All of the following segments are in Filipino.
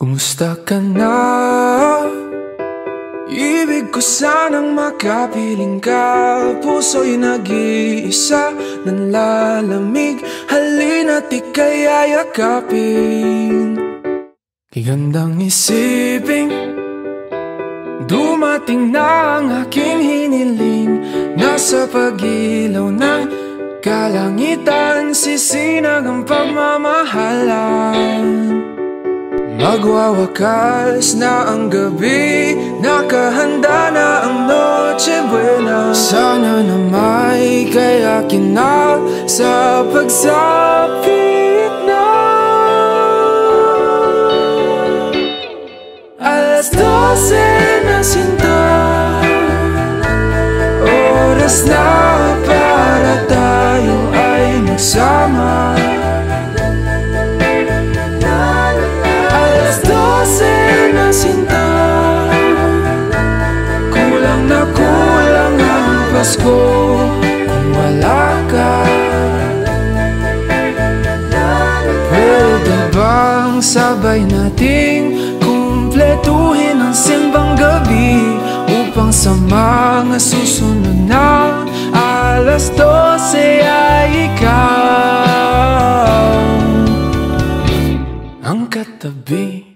Kamusta ka na? Ibig ko sanang makapiling ka. Puso'y nag-iisa Nanlalamig Halina't ika'y ayakapin. Kigandang isipin Dumating na ang aking hiniling. Nasa pagilaw ng kalangitan Sisinag ang pagmamahalan Magwawakas na ang gabi Nakahanda na ang Noche Buena. Sana na may kayakin na Sa pagsapit na. Alas 12 na sinta Oras na Kung wala ka Pwede bang sabay nating Kumpletuhin ang simbang gabi Upang sa mga susunod na Alas 12 ay ikaw? Ang katabi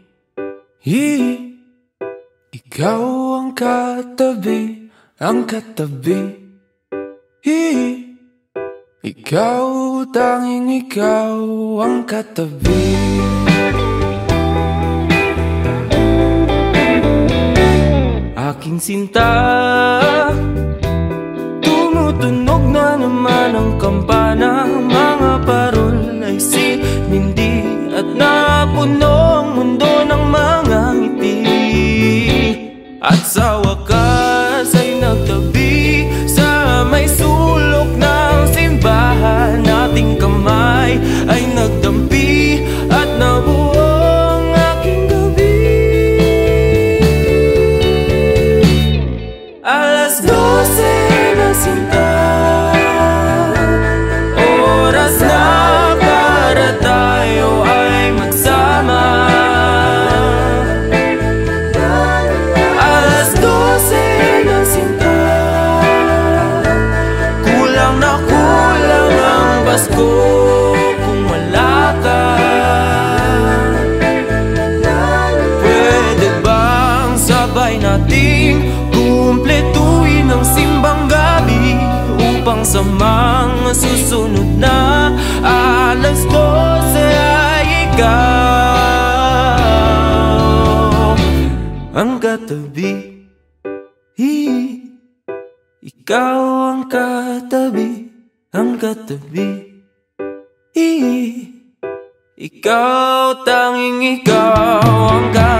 Ikaw ang katabi. Ang katabi I- Ikaw, tanging ikaw ang katabi. Aking sinta Tumutunog sa mga susunod na alas 12 ay ikaw. Ang katabi Ikaw ang katabi. Ang katabi ikaw, tanging ikaw ang katabi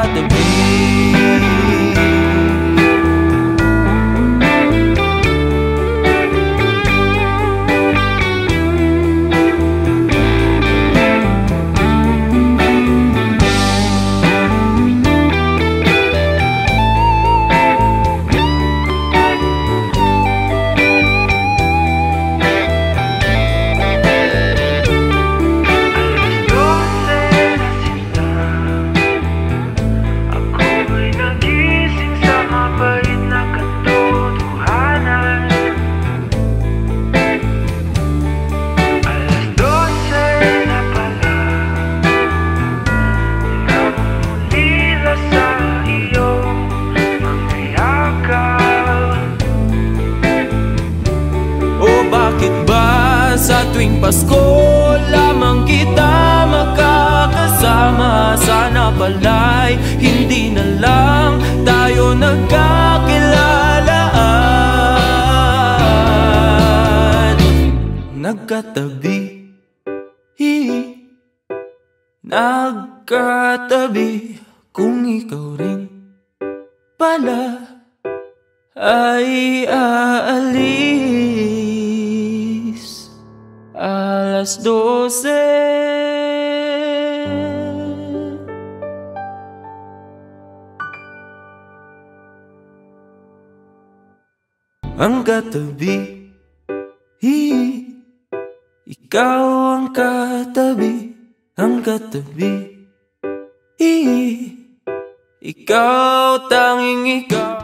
sa tuwing Pasko lamang kita makakasama. Sana pala'y hindi na lang tayo nagkakilalaan Nagkatabi. Hi- Nagkatabi. Kung ikaw rin pala ay aalis Alas 12 Ang katabi Hi- Ikaw ang katabi. Ang katabi Hi- Ikaw, tanging ikaw